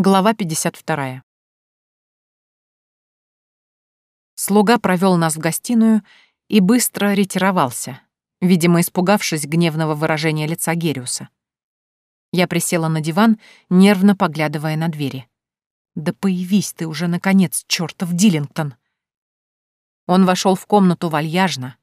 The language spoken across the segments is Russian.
Глава 52. Слуга провел нас в гостиную и быстро ретировался, видимо, испугавшись гневного выражения лица Гериуса. Я присела на диван, нервно поглядывая на двери. «Да появись ты уже, наконец, чертов Диллингтон!» Он вошел в комнату вальяжно,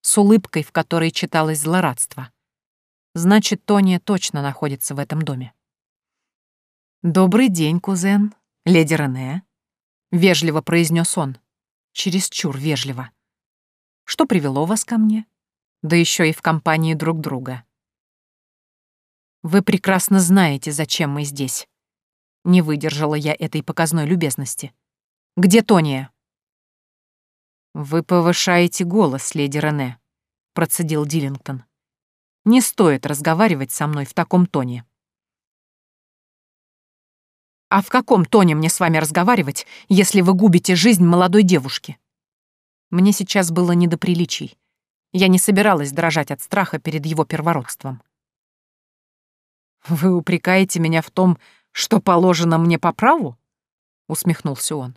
с улыбкой, в которой читалось злорадство. Значит, Тония точно находится в этом доме. «Добрый день, кузен, леди Рене», — вежливо произнес он. Чересчур вежливо. «Что привело вас ко мне? Да еще и в компании друг друга». «Вы прекрасно знаете, зачем мы здесь». Не выдержала я этой показной любезности. «Где Тония?» «Вы повышаете голос, леди Рене», — процедил Диллингтон. «Не стоит разговаривать со мной в таком тоне». А в каком тоне мне с вами разговаривать, если вы губите жизнь молодой девушки? Мне сейчас было не до приличий. Я не собиралась дрожать от страха перед его первородством. «Вы упрекаете меня в том, что положено мне по праву?» — усмехнулся он.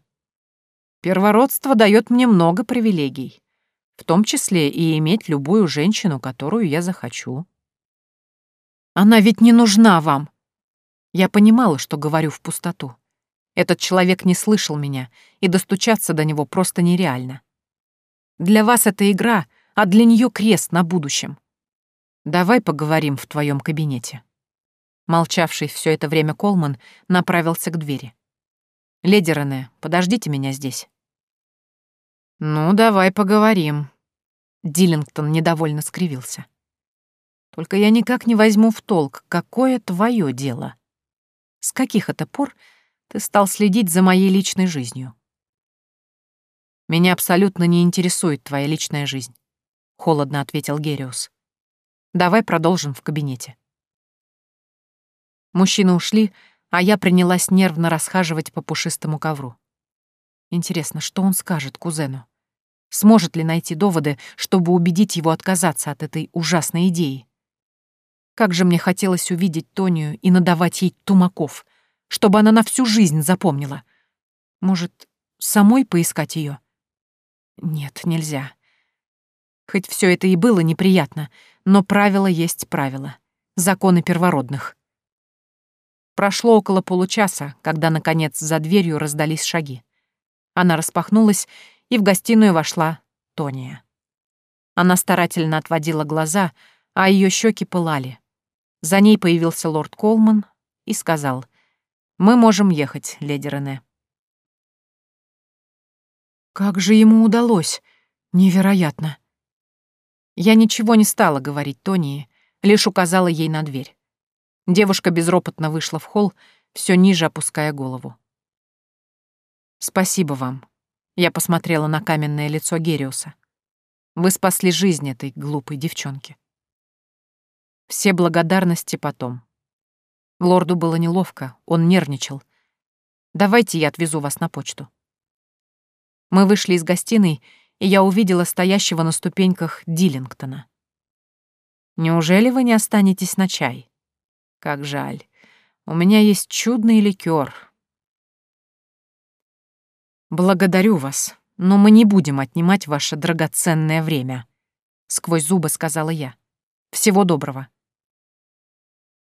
«Первородство дает мне много привилегий, в том числе и иметь любую женщину, которую я захочу». «Она ведь не нужна вам!» Я понимала, что говорю в пустоту. Этот человек не слышал меня, и достучаться до него просто нереально. Для вас это игра, а для нее крест на будущем. Давай поговорим в твоем кабинете. Молчавший все это время Колман направился к двери. «Леди Рене, подождите меня здесь». «Ну, давай поговорим». Диллингтон недовольно скривился. «Только я никак не возьму в толк, какое твое дело?» С каких это пор ты стал следить за моей личной жизнью? Меня абсолютно не интересует твоя личная жизнь, холодно ответил Гериус. Давай продолжим в кабинете. Мужчины ушли, а я принялась нервно расхаживать по пушистому ковру. Интересно, что он скажет кузену? Сможет ли найти доводы, чтобы убедить его отказаться от этой ужасной идеи? Как же мне хотелось увидеть Тонию и надавать ей тумаков, чтобы она на всю жизнь запомнила. Может, самой поискать ее? Нет, нельзя. Хоть все это и было неприятно, но правило есть правило. Законы первородных. Прошло около получаса, когда, наконец, за дверью раздались шаги. Она распахнулась, и в гостиную вошла Тония. Она старательно отводила глаза, а ее щеки пылали. За ней появился лорд Колман и сказал, «Мы можем ехать, леди Рене». Как же ему удалось? Невероятно. Я ничего не стала говорить Тонии, лишь указала ей на дверь. Девушка безропотно вышла в холл, все ниже опуская голову. «Спасибо вам», — я посмотрела на каменное лицо Гериуса. «Вы спасли жизнь этой глупой девчонки». Все благодарности потом. Лорду было неловко, он нервничал. «Давайте я отвезу вас на почту». Мы вышли из гостиной, и я увидела стоящего на ступеньках Диллингтона. «Неужели вы не останетесь на чай? Как жаль. У меня есть чудный ликер. «Благодарю вас, но мы не будем отнимать ваше драгоценное время», — сквозь зубы сказала я. «Всего доброго».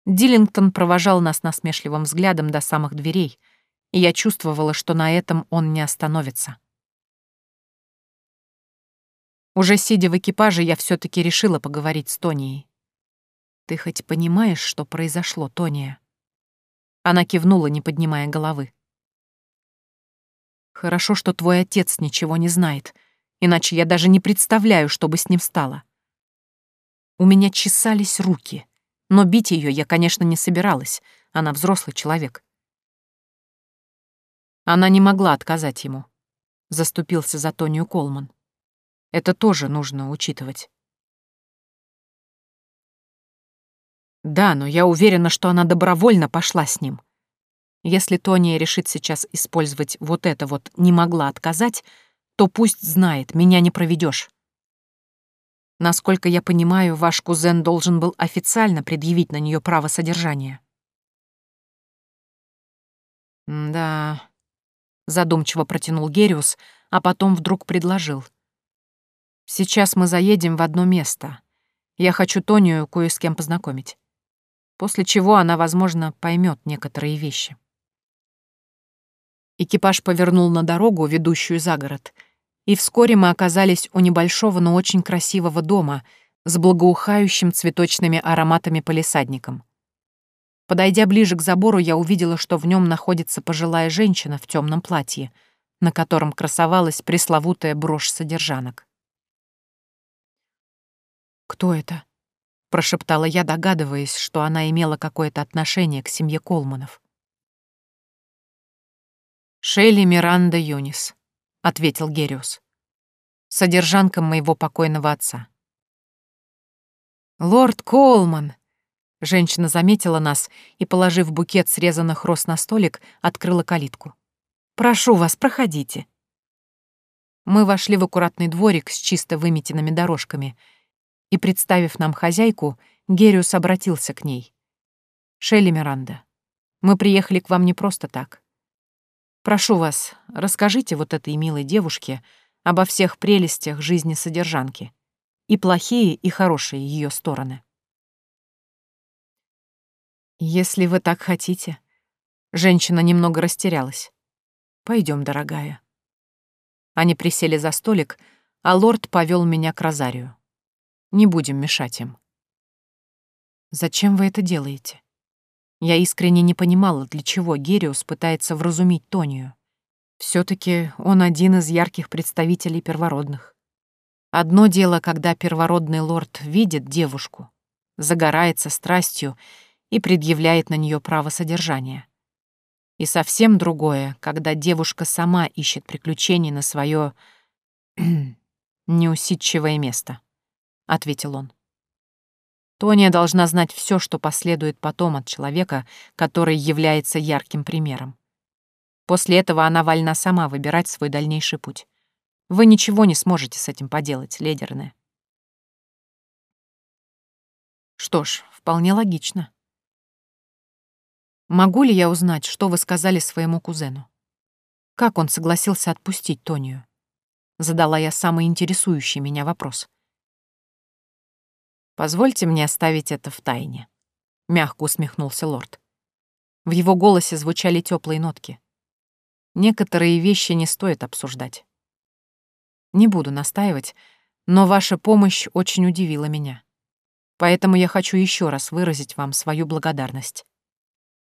Диллингтон провожал нас насмешливым взглядом до самых дверей, и я чувствовала, что на этом он не остановится. Уже сидя в экипаже, я все таки решила поговорить с Тонией. «Ты хоть понимаешь, что произошло, Тония?» Она кивнула, не поднимая головы. «Хорошо, что твой отец ничего не знает, иначе я даже не представляю, что бы с ним стало. У меня чесались руки» Но бить ее я, конечно, не собиралась. Она взрослый человек. Она не могла отказать ему. Заступился за Тонию Колман. Это тоже нужно учитывать. Да, но я уверена, что она добровольно пошла с ним. Если Тония решит сейчас использовать вот это вот «не могла отказать», то пусть знает, меня не проведешь. Насколько я понимаю, ваш кузен должен был официально предъявить на нее право содержания. «Да...» — задумчиво протянул Гериус, а потом вдруг предложил. «Сейчас мы заедем в одно место. Я хочу Тонию кое с кем познакомить. После чего она, возможно, поймет некоторые вещи». Экипаж повернул на дорогу, ведущую за город, и вскоре мы оказались у небольшого, но очень красивого дома с благоухающим цветочными ароматами полисадником. Подойдя ближе к забору, я увидела, что в нем находится пожилая женщина в темном платье, на котором красовалась пресловутая брошь содержанок. «Кто это?» — прошептала я, догадываясь, что она имела какое-то отношение к семье Колманов. «Шелли Миранда Юнис», — ответил Гериус. «Содержанка моего покойного отца». «Лорд Колман!» Женщина заметила нас и, положив букет срезанных роз на столик, открыла калитку. «Прошу вас, проходите». Мы вошли в аккуратный дворик с чисто выметенными дорожками, и, представив нам хозяйку, Гериус обратился к ней. «Шелли Миранда, мы приехали к вам не просто так. Прошу вас, расскажите вот этой милой девушке обо всех прелестях жизни содержанки, и плохие, и хорошие ее стороны». «Если вы так хотите». Женщина немного растерялась. Пойдем, дорогая». Они присели за столик, а лорд повел меня к Розарию. Не будем мешать им. «Зачем вы это делаете?» Я искренне не понимала, для чего Гериус пытается вразумить Тонию. все таки он один из ярких представителей первородных. Одно дело, когда первородный лорд видит девушку, загорается страстью и предъявляет на нее право содержания. И совсем другое, когда девушка сама ищет приключений на свое неусидчивое место, — ответил он. Тония должна знать все, что последует потом от человека, который является ярким примером. После этого она вольна сама выбирать свой дальнейший путь. Вы ничего не сможете с этим поделать, ледерная. Что ж, вполне логично. Могу ли я узнать, что вы сказали своему кузену? Как он согласился отпустить Тонию? Задала я самый интересующий меня вопрос. Позвольте мне оставить это в тайне. Мягко усмехнулся лорд. В его голосе звучали теплые нотки. Некоторые вещи не стоит обсуждать. Не буду настаивать, но ваша помощь очень удивила меня. Поэтому я хочу еще раз выразить вам свою благодарность.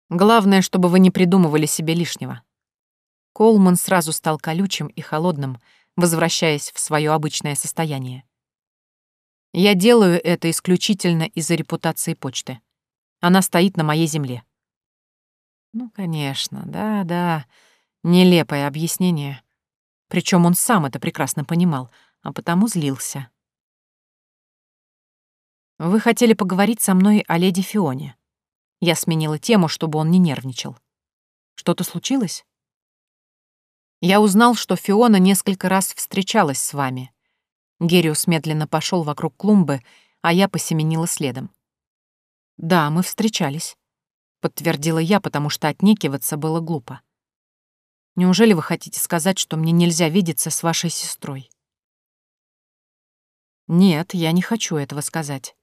Главное, чтобы вы не придумывали себе лишнего. Колман сразу стал колючим и холодным, возвращаясь в свое обычное состояние. Я делаю это исключительно из-за репутации почты. Она стоит на моей земле. Ну, конечно, да-да, нелепое объяснение. Причем он сам это прекрасно понимал, а потому злился. Вы хотели поговорить со мной о леди Фионе. Я сменила тему, чтобы он не нервничал. Что-то случилось? Я узнал, что Фиона несколько раз встречалась с вами. Гериус медленно пошел вокруг клумбы, а я посеменила следом. Да, мы встречались, подтвердила я, потому что отнекиваться было глупо. Неужели вы хотите сказать, что мне нельзя видеться с вашей сестрой? Нет, я не хочу этого сказать.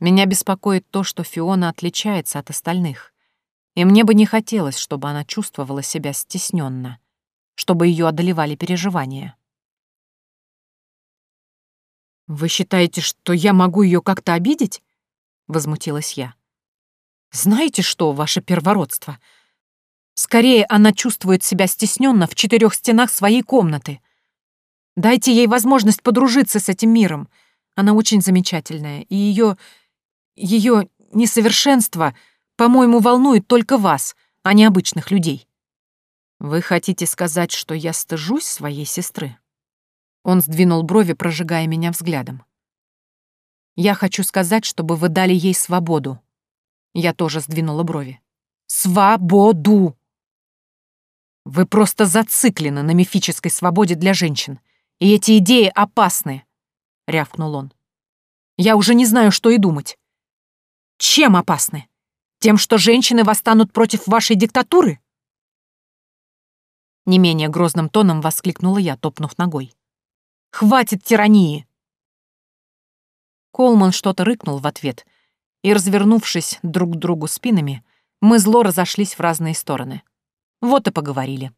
Меня беспокоит то, что Фиона отличается от остальных. И мне бы не хотелось, чтобы она чувствовала себя стесненно, чтобы ее одолевали переживания. «Вы считаете, что я могу ее как-то обидеть?» — возмутилась я. «Знаете что, ваше первородство? Скорее, она чувствует себя стесненно в четырех стенах своей комнаты. Дайте ей возможность подружиться с этим миром. Она очень замечательная, и ее ее несовершенство, по-моему, волнует только вас, а не обычных людей. Вы хотите сказать, что я стыжусь своей сестры? Он сдвинул брови, прожигая меня взглядом. Я хочу сказать, чтобы вы дали ей свободу. Я тоже сдвинула брови. Свободу! Вы просто зациклены на мифической свободе для женщин, и эти идеи опасны, — рявкнул он. Я уже не знаю, что и думать. Чем опасны? Тем, что женщины восстанут против вашей диктатуры? Не менее грозным тоном воскликнула я, топнув ногой. «Хватит тирании!» Колман что-то рыкнул в ответ, и, развернувшись друг к другу спинами, мы зло разошлись в разные стороны. Вот и поговорили.